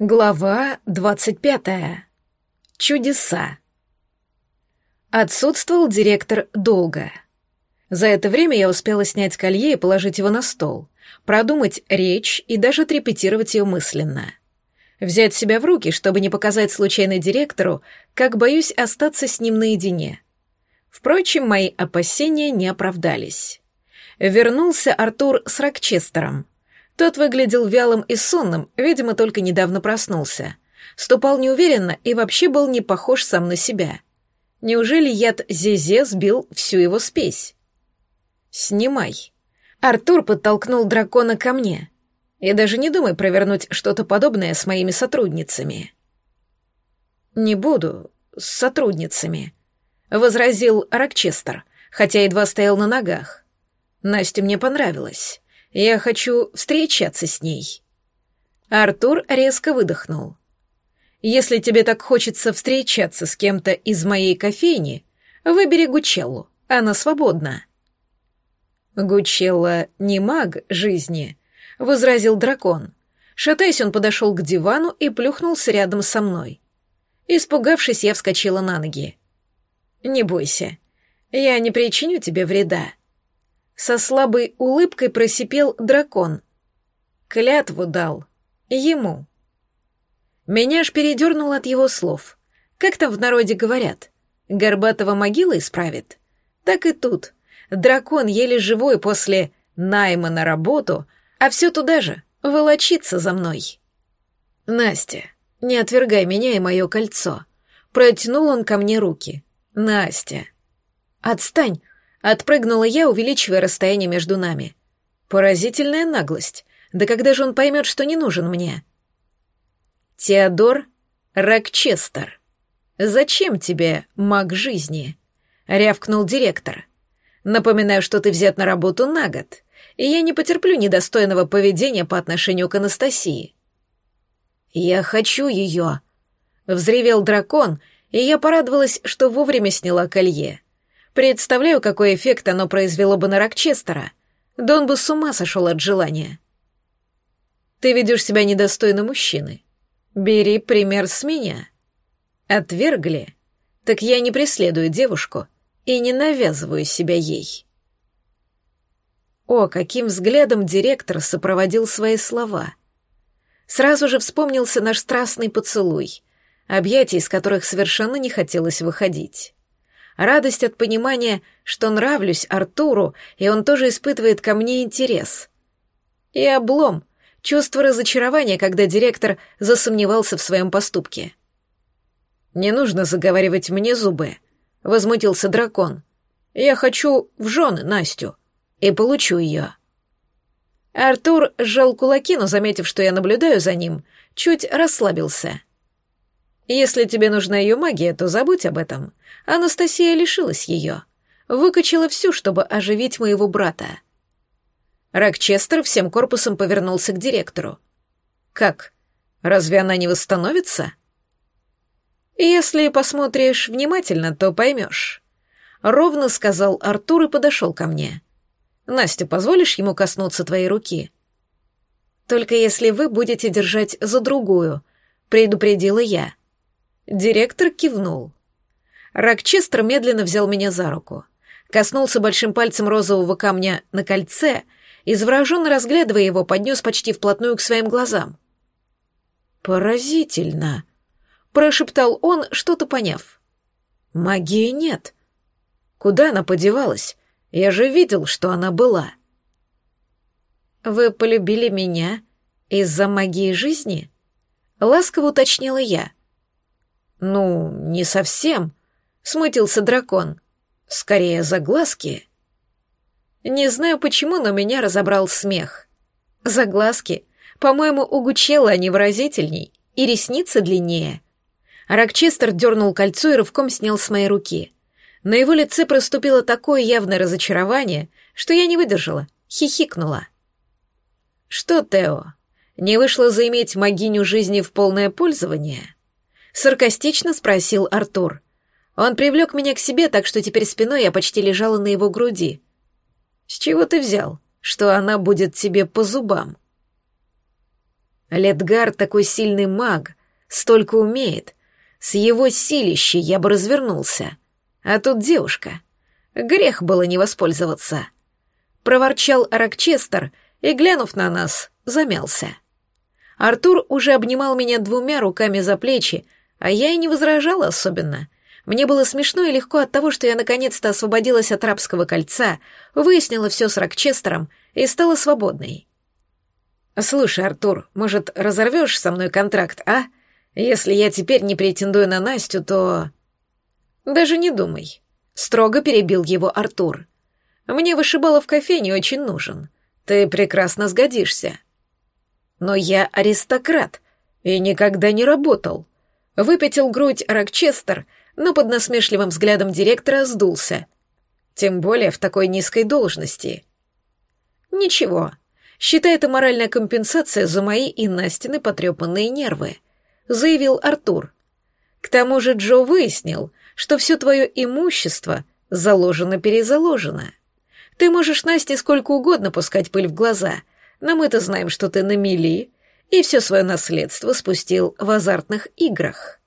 Глава двадцать пятая. Чудеса. Отсутствовал директор долго. За это время я успела снять колье и положить его на стол, продумать речь и даже отрепетировать ее мысленно. Взять себя в руки, чтобы не показать случайно директору, как боюсь остаться с ним наедине. Впрочем, мои опасения не оправдались. Вернулся Артур с Рокчестером — тот выглядел вялым и сонным, видимо, только недавно проснулся. Ступал неуверенно и вообще был не похож сам на себя. Неужели яд Зезе сбил всю его спесь? «Снимай». Артур подтолкнул дракона ко мне. И даже не думай провернуть что-то подобное с моими сотрудницами. «Не буду с сотрудницами», — возразил Рокчестер, хотя едва стоял на ногах. Настя мне понравилась. Я хочу встречаться с ней». Артур резко выдохнул. «Если тебе так хочется встречаться с кем-то из моей кофейни, выбери Гучеллу, она свободна». «Гучелла не маг жизни», — возразил дракон. Шатаясь, он подошел к дивану и плюхнулся рядом со мной. Испугавшись, я вскочила на ноги. «Не бойся, я не причиню тебе вреда», со слабой улыбкой просипел дракон. Клятву дал. Ему. Меня аж передернуло от его слов. Как там в народе говорят? Горбатого могила исправит? Так и тут. Дракон еле живой после найма на работу, а все туда же, волочится за мной. Настя, не отвергай меня и мое кольцо. Протянул он ко мне руки. Настя. Отстань, Отпрыгнула я, увеличивая расстояние между нами. Поразительная наглость. Да когда же он поймет, что не нужен мне? Теодор Рокчестер. Зачем тебе маг жизни? Рявкнул директор. Напоминаю, что ты взят на работу на год, и я не потерплю недостойного поведения по отношению к Анастасии. Я хочу ее. Взревел дракон, и я порадовалась, что вовремя сняла колье. Представляю, какой эффект оно произвело бы на Рокчестера. Да он бы с ума сошел от желания. Ты ведешь себя недостойно мужчины. Бери пример с меня. Отвергли? Так я не преследую девушку и не навязываю себя ей. О, каким взглядом директор сопроводил свои слова. Сразу же вспомнился наш страстный поцелуй, объятия из которых совершенно не хотелось выходить радость от понимания, что нравлюсь Артуру, и он тоже испытывает ко мне интерес. И облом, чувство разочарования, когда директор засомневался в своем поступке. «Не нужно заговаривать мне зубы», — возмутился дракон. «Я хочу в жены Настю и получу ее». Артур сжал кулаки, но, заметив, что я наблюдаю за ним, чуть расслабился — если тебе нужна ее магия, то забудь об этом. Анастасия лишилась ее. Выкачала всю, чтобы оживить моего брата. Рокчестер всем корпусом повернулся к директору. «Как? Разве она не восстановится?» «Если посмотришь внимательно, то поймешь», — ровно сказал Артур и подошел ко мне. «Настя, позволишь ему коснуться твоей руки?» «Только если вы будете держать за другую», — предупредила я. Директор кивнул. Рокчестер медленно взял меня за руку, коснулся большим пальцем розового камня на кольце и, завороженно разглядывая его, поднес почти вплотную к своим глазам. «Поразительно!» — прошептал он, что-то поняв. «Магии нет. Куда она подевалась? Я же видел, что она была». «Вы полюбили меня из-за магии жизни?» — ласково уточнила я. «Ну, не совсем», — смутился дракон. «Скорее за глазки». Не знаю почему, но меня разобрал смех. За глазки. По-моему, у Гучела они выразительней, и ресницы длиннее. Рокчестер дернул кольцо и рывком снял с моей руки. На его лице проступило такое явное разочарование, что я не выдержала, хихикнула. «Что, Тео, не вышло заиметь могиню жизни в полное пользование?» Саркастично спросил Артур. Он привлек меня к себе, так что теперь спиной я почти лежала на его груди. «С чего ты взял, что она будет тебе по зубам?» Ледгар такой сильный маг, столько умеет. С его силищей я бы развернулся. А тут девушка. Грех было не воспользоваться. Проворчал Рокчестер и, глянув на нас, замялся. Артур уже обнимал меня двумя руками за плечи, а я и не возражала особенно. Мне было смешно и легко от того, что я наконец-то освободилась от рабского кольца, выяснила все с Рокчестером и стала свободной. «Слушай, Артур, может, разорвешь со мной контракт, а? Если я теперь не претендую на Настю, то...» «Даже не думай», — строго перебил его Артур. «Мне вышибало в кофейне очень нужен. Ты прекрасно сгодишься». «Но я аристократ и никогда не работал», — выпятил грудь Рокчестер, но под насмешливым взглядом директора сдулся. Тем более в такой низкой должности. «Ничего», Считай это моральная компенсация за мои и Настины потрепанные нервы», — заявил Артур. «К тому же Джо выяснил, что все твое имущество заложено-перезаложено. Ты можешь Насте сколько угодно пускать пыль в глаза, но мы-то знаем, что ты на мели, и все свое наследство спустил в азартных играх».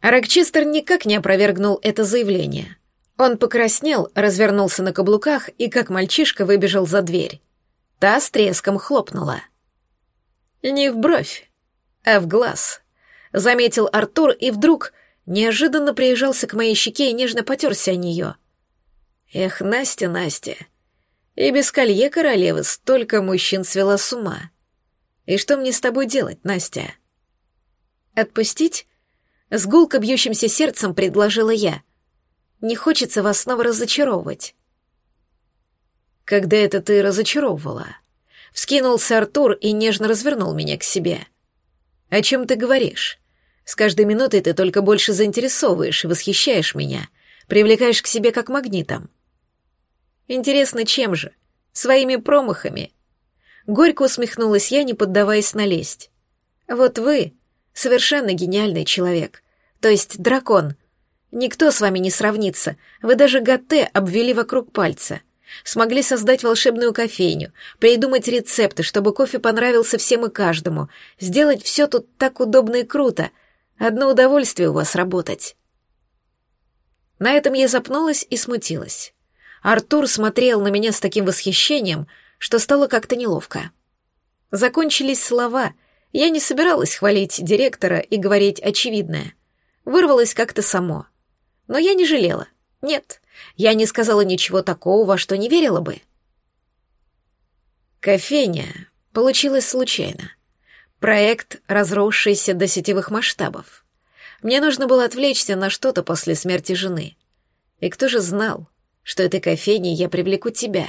Рокчестер никак не опровергнул это заявление. Он покраснел, развернулся на каблуках и, как мальчишка, выбежал за дверь. Та с треском хлопнула. «Не в бровь, а в глаз», — заметил Артур и вдруг неожиданно приезжался к моей щеке и нежно потерся о нее. «Эх, Настя, Настя, и без колье королевы столько мужчин свела с ума. И что мне с тобой делать, Настя?» «Отпустить?» — с гулко бьющимся сердцем предложила я. «Не хочется вас снова разочаровывать». Когда это ты разочаровывала? Вскинулся Артур и нежно развернул меня к себе. О чем ты говоришь? С каждой минутой ты только больше заинтересовываешь и восхищаешь меня, привлекаешь к себе как магнитом. Интересно, чем же? Своими промахами. Горько усмехнулась я, не поддаваясь на лесть. Вот вы совершенно гениальный человек, то есть дракон. Никто с вами не сравнится, вы даже Гатте обвели вокруг пальца — Смогли создать волшебную кофейню, придумать рецепты, чтобы кофе понравился всем и каждому, сделать все тут так удобно и круто. Одно удовольствие у вас работать. На этом я запнулась и смутилась. Артур смотрел на меня с таким восхищением, что стало как-то неловко. Закончились слова. Я не собиралась хвалить директора и говорить очевидное. Вырвалось как-то само. Но я не жалела. Нет, я не сказала ничего такого, во что не верила бы. Кофейня получилась случайно. Проект, разросшийся до сетевых масштабов. Мне нужно было отвлечься на что-то после смерти жены. И кто же знал, что этой кофейней я привлеку тебя?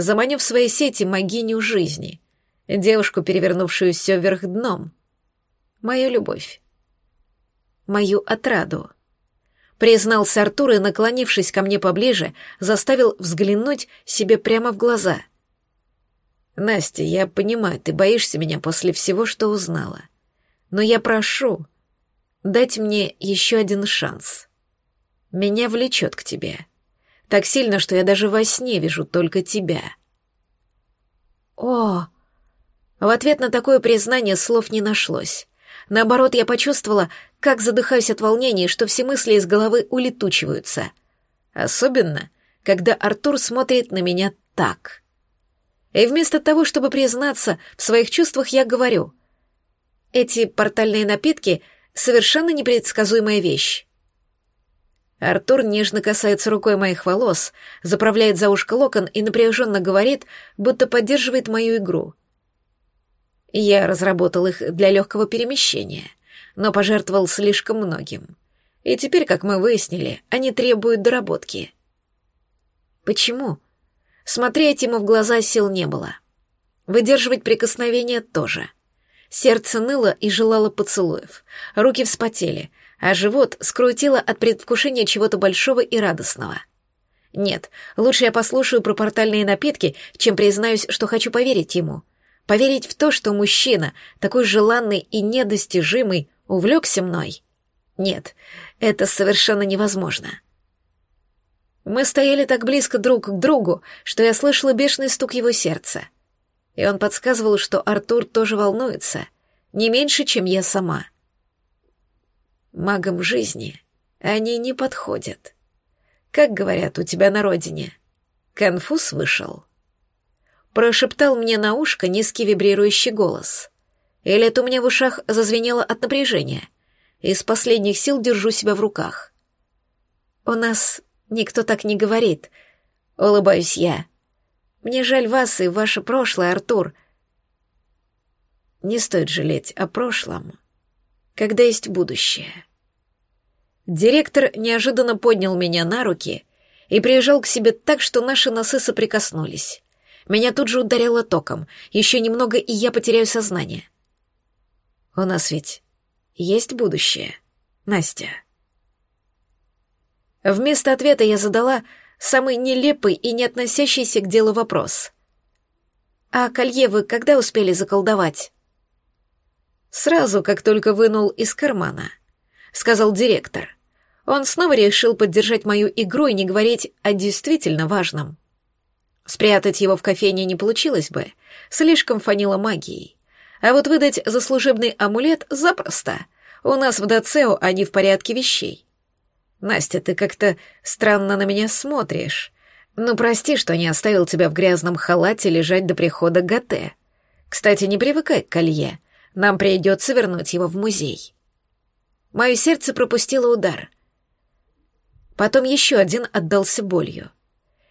Заманю в свои сети могиню жизни, девушку, перевернувшую все вверх дном. Мою любовь. Мою отраду признался Артур и, наклонившись ко мне поближе, заставил взглянуть себе прямо в глаза. «Настя, я понимаю, ты боишься меня после всего, что узнала. Но я прошу дать мне еще один шанс. Меня влечет к тебе. Так сильно, что я даже во сне вижу только тебя». «О!» В ответ на такое признание слов не нашлось. Наоборот, я почувствовала, как задыхаюсь от волнения, что все мысли из головы улетучиваются. Особенно, когда Артур смотрит на меня так. И вместо того, чтобы признаться в своих чувствах, я говорю. Эти портальные напитки — совершенно непредсказуемая вещь. Артур нежно касается рукой моих волос, заправляет за ушко локон и напряженно говорит, будто поддерживает мою игру. Я разработал их для легкого перемещения, но пожертвовал слишком многим. И теперь, как мы выяснили, они требуют доработки. Почему? Смотреть ему в глаза сил не было. Выдерживать прикосновение тоже. Сердце ныло и желало поцелуев. Руки вспотели, а живот скрутило от предвкушения чего-то большого и радостного. Нет, лучше я послушаю про портальные напитки, чем признаюсь, что хочу поверить ему — Поверить в то, что мужчина, такой желанный и недостижимый, увлекся мной? Нет, это совершенно невозможно. Мы стояли так близко друг к другу, что я слышала бешеный стук его сердца. и он подсказывал, что Артур тоже волнуется, не меньше, чем я сама. Магам жизни они не подходят. Как говорят у тебя на родине, конфуз вышел. Прошептал мне на ушко низкий вибрирующий голос. Или это у меня в ушах зазвенело от напряжения. Из последних сил держу себя в руках. У нас никто так не говорит. Улыбаюсь я. Мне жаль вас и ваше прошлое, Артур. Не стоит жалеть о прошлом, когда есть будущее. Директор неожиданно поднял меня на руки и приезжал к себе так, что наши носы соприкоснулись. Меня тут же ударило током. Еще немного, и я потеряю сознание. У нас ведь есть будущее, Настя. Вместо ответа я задала самый нелепый и не относящийся к делу вопрос. «А колье вы когда успели заколдовать?» «Сразу, как только вынул из кармана», — сказал директор. Он снова решил поддержать мою игру и не говорить о действительно важном. Спрятать его в кофейне не получилось бы, слишком фанило магией. А вот выдать за служебный амулет запросто. У нас в Дацео они в порядке вещей. Настя, ты как-то странно на меня смотришь. Ну, прости, что не оставил тебя в грязном халате лежать до прихода Гате. Кстати, не привыкай к колье. Нам придется вернуть его в музей. Мое сердце пропустило удар. Потом еще один отдался болью.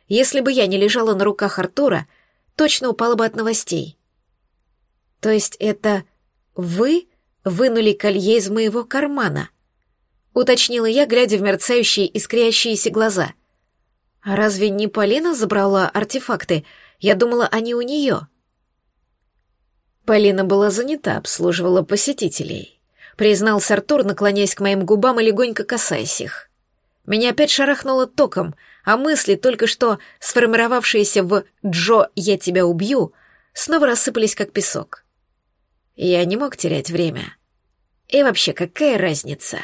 Если бы я не лежала на руках Артура, точно упала бы от новостей. То есть это вы вынули колье из моего кармана — уточнила я, глядя в мерцающие искрящиеся глаза. А разве не Полина забрала артефакты? Я думала, они у нее. Полина была занята, обслуживала посетителей. Признался Артур, наклоняясь к моим губам и легонько касаясь их. Меня опять шарахнуло током, а мысли, только что сформировавшиеся в «Джо, я тебя убью», снова рассыпались как песок. Я не мог терять время. И вообще, какая разница?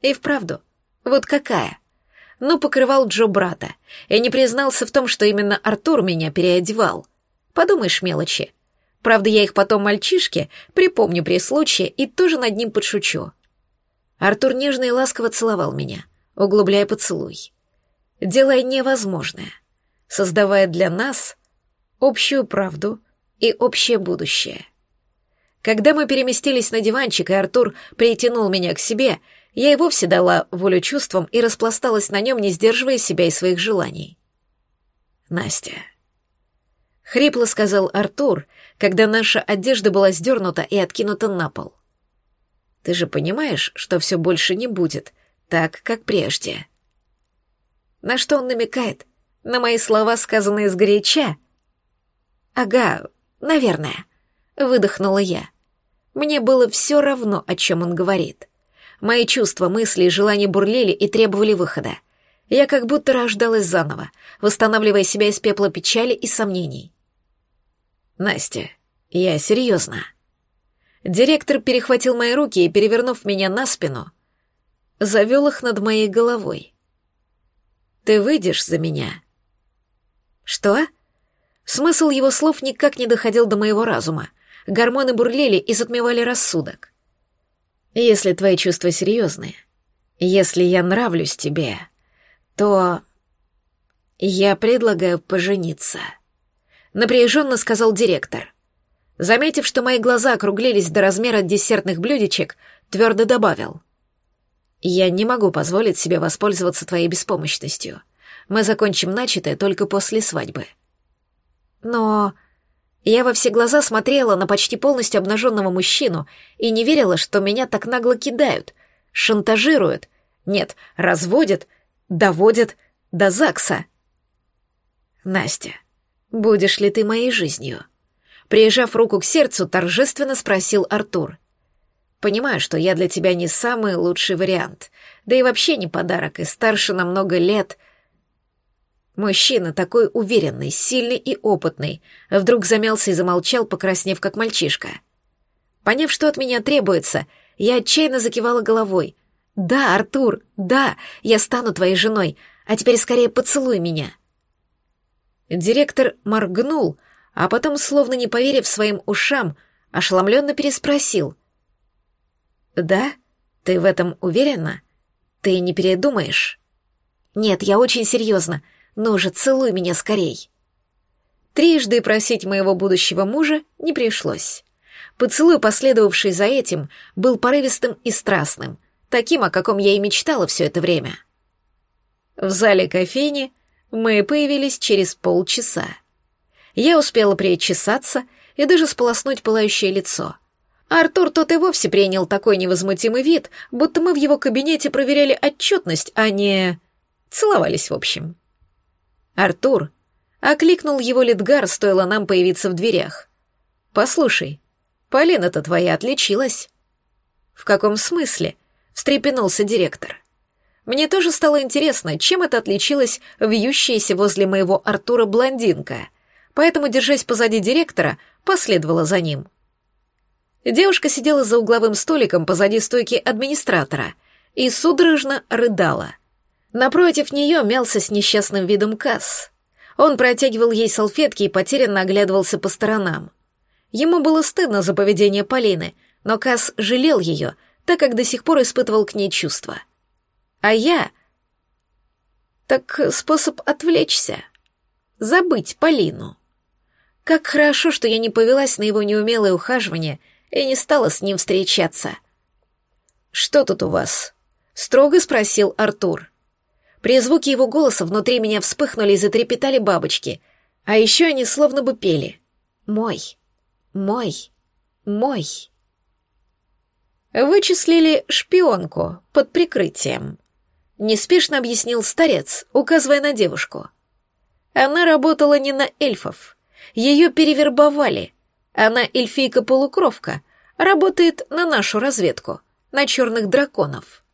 И вправду, вот какая? Ну, покрывал Джо брата, и не признался в том, что именно Артур меня переодевал. Подумаешь, мелочи. Правда, я их потом мальчишке припомню при случае и тоже над ним подшучу. Артур нежно и ласково целовал меня, углубляя поцелуй. Делая невозможное, создавая для нас общую правду и общее будущее. Когда мы переместились на диванчик, и Артур притянул меня к себе — я и вовсе дала волю чувствам и распласталась на нем, не сдерживая себя и своих желаний. «Настя», — хрипло сказал Артур, когда наша одежда была сдернута и откинута на пол. «Ты же понимаешь, что все больше не будет так, как прежде?» На что он намекает? На мои слова, сказанные сгоряча? «Ага, наверное», — выдохнула я. Мне было все равно, о чем он говорит. Мои чувства, мысли и желания бурлили и требовали выхода. Я как будто рождалась заново, восстанавливая себя из пепла печали и сомнений. «Настя, я серьезно». Директор перехватил мои руки и, перевернув меня на спину, завел их над моей головой. «Ты выйдешь за меня?» «Что?» Смысл его слов никак не доходил до моего разума. Гормоны бурлили и затмевали рассудок. Если твои чувства серьезные, если я нравлюсь тебе, то я предлагаю пожениться. Напряженно сказал директор. Заметив, что мои глаза округлились до размера десертных блюдечек, твердо добавил. «Я не могу позволить себе воспользоваться твоей беспомощностью. Мы закончим начатое только после свадьбы». «Но...» Я во все глаза смотрела на почти полностью обнаженного мужчину и не верила, что меня так нагло кидают, шантажируют, нет, разводят, доводят до ЗАГСа. Настя, будешь ли ты моей жизнью? Прижав руку к сердцу, торжественно спросил Артур. Понимаю, что я для тебя не самый лучший вариант, да и вообще не подарок, и старше на много лет — Мужчина такой уверенный, сильный и опытный, вдруг замялся и замолчал, покраснев как мальчишка. Поняв, что от меня требуется, я отчаянно закивала головой. «Да, Артур, да, я стану твоей женой, а теперь скорее поцелуй меня». Директор моргнул, а потом, словно не поверив своим ушам, ошеломленно переспросил. «Да? Ты в этом уверена? Ты не передумаешь?» «Нет, я очень серьезно. Ну же, целуй меня скорей». Трижды просить моего будущего мужа не пришлось. Поцелуй, последовавший за этим, был порывистым и страстным, таким, о каком я и мечтала все это время. В зале кофейни мы появились через полчаса. Я успела причесаться и даже сполоснуть пылающее лицо. Артур тот и вовсе принял такой невозмутимый вид, будто мы в его кабинете проверяли отчетность, а не... целовались в общем. Артур окликнул его Литгар, стоило нам появиться в дверях. «Послушай, Полина-то твоя отличилась». «В каком смысле?» — встрепенулся директор. Мне тоже стало интересно, чем это отличилась вьющаяся возле моего Артура блондинка, поэтому, держась позади директора, последовала за ним. Девушка сидела за угловым столиком позади стойки администратора и судорожно рыдала. Напротив нее мялся с несчастным видом касс. Он протягивал ей салфетки и потерянно оглядывался по сторонам. Ему было стыдно за поведение Полины, но Касс жалел ее, так как до сих пор испытывал к ней чувства. А я... Так способ отвлечься. Забыть Полину. Как хорошо, что я не повелась на его неумелое ухаживание и не стала с ним встречаться. «Что тут у вас?» — строго спросил Артур. При звуке его голоса внутри меня вспыхнули и затрепетали бабочки, а еще они словно бы пели. «Мой, мой, мой». Вычислили шпионку под прикрытием. Неспешно объяснил старец, указывая на девушку. Она работала не на эльфов. Ее перевербовали. Она эльфийка-полукровка, работает на нашу разведку, на черных драконов.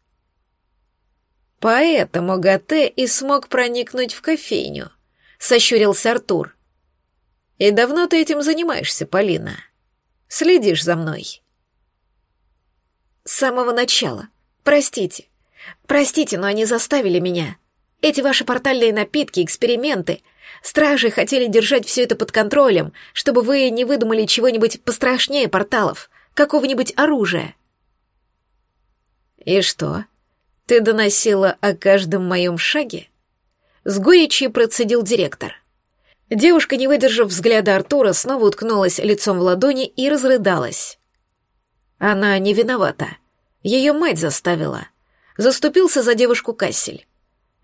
Поэтому Гате и смог проникнуть в кофейню, сощурился Артур. И давно ты этим занимаешься, Полина? Следишь за мной? С самого начала. Простите. Простите, но они заставили меня. Эти ваши портальные напитки, эксперименты. Стражи хотели держать все это под контролем, чтобы вы не выдумали чего-нибудь пострашнее порталов, какого-нибудь оружия. И что? Ты доносила о каждом моем шаге? С горечью процедил директор. Девушка, не выдержав взгляда Артура, снова уткнулась лицом в ладони и разрыдалась. Она не виновата. Ее мать заставила заступился за девушку Кассель.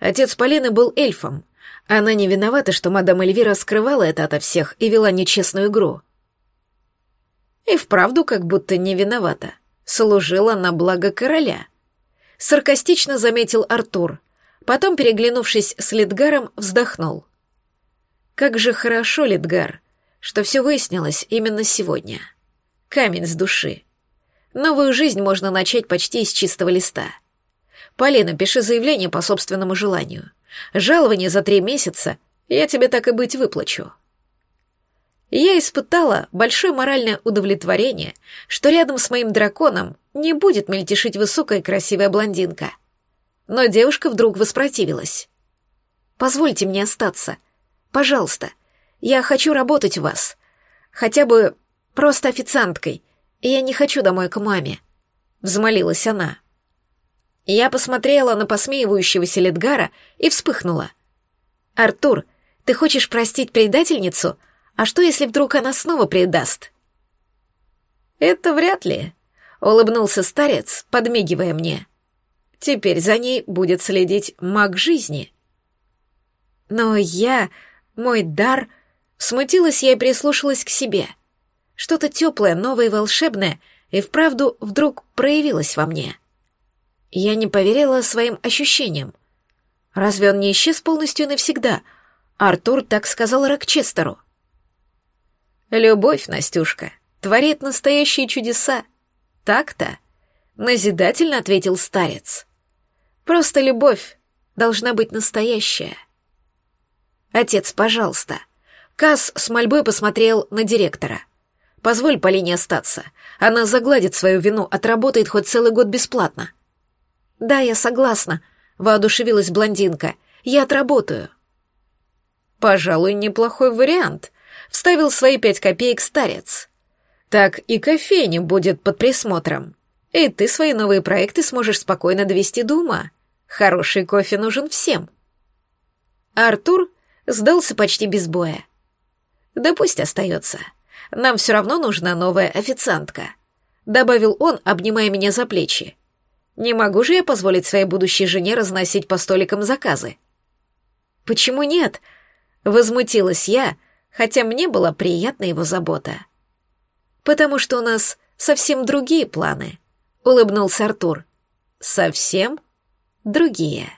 Отец Полины был эльфом. Она не виновата, что мадам Эльвира скрывала это ото всех и вела нечестную игру. И вправду как будто не виновата. Служила на благо короля. Саркастично заметил Артур. Потом, переглянувшись с Литгаром, вздохнул. Как же хорошо, Литгар, что все выяснилось именно сегодня. Камень с души. Новую жизнь можно начать почти с чистого листа. Полина, пиши заявление по собственному желанию. Жалование за три месяца я тебе так и быть выплачу. Я испытала большое моральное удовлетворение, что рядом с моим драконом не будет мельтешить высокая красивая блондинка. Но девушка вдруг воспротивилась. «Позвольте мне остаться. Пожалуйста. Я хочу работать у вас. Хотя бы просто официанткой. Я не хочу домой к маме», — взмолилась она. Я посмотрела на посмеивающегося Ледгара и вспыхнула. «Артур, ты хочешь простить предательницу? А что, если вдруг она снова предаст?» «Это вряд ли», — улыбнулся старец, подмигивая мне. «Теперь за ней будет следить маг жизни». Но я, мой дар, смутилась я и прислушалась к себе. Что-то теплое, новое и волшебное и вправду вдруг проявилось во мне. Я не поверила своим ощущениям. Разве он не исчез полностью навсегда? Артур так сказал Рокчестеру. «Любовь, Настюшка, творит настоящие чудеса. Так-то?» — назидательно ответил старец. «Просто любовь должна быть настоящая». «Отец, пожалуйста». Касс с мольбой посмотрел на директора. «Позволь Полине остаться. Она загладит свою вину, отработает хоть целый год бесплатно». «Да, я согласна», — воодушевилась блондинка. «Я отработаю». «Пожалуй, неплохой вариант», — вставил свои пять копеек старец. Так и кофейня будет под присмотром. И ты свои новые проекты сможешь спокойно довести до ума. Хороший кофе нужен всем. Артур сдался почти без боя. Да пусть остается. Нам все равно нужна новая официантка. Добавил он, обнимая меня за плечи. Не могу же я позволить своей будущей жене разносить по столикам заказы. Почему нет? Возмутилась я, хотя мне была приятна его забота. Потому что у нас совсем другие планы, улыбнулся Артур. Совсем другие.